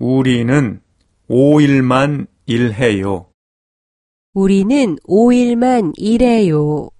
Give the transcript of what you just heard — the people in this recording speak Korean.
우리는 5일만 일해요. 우리는 5일만 일해요.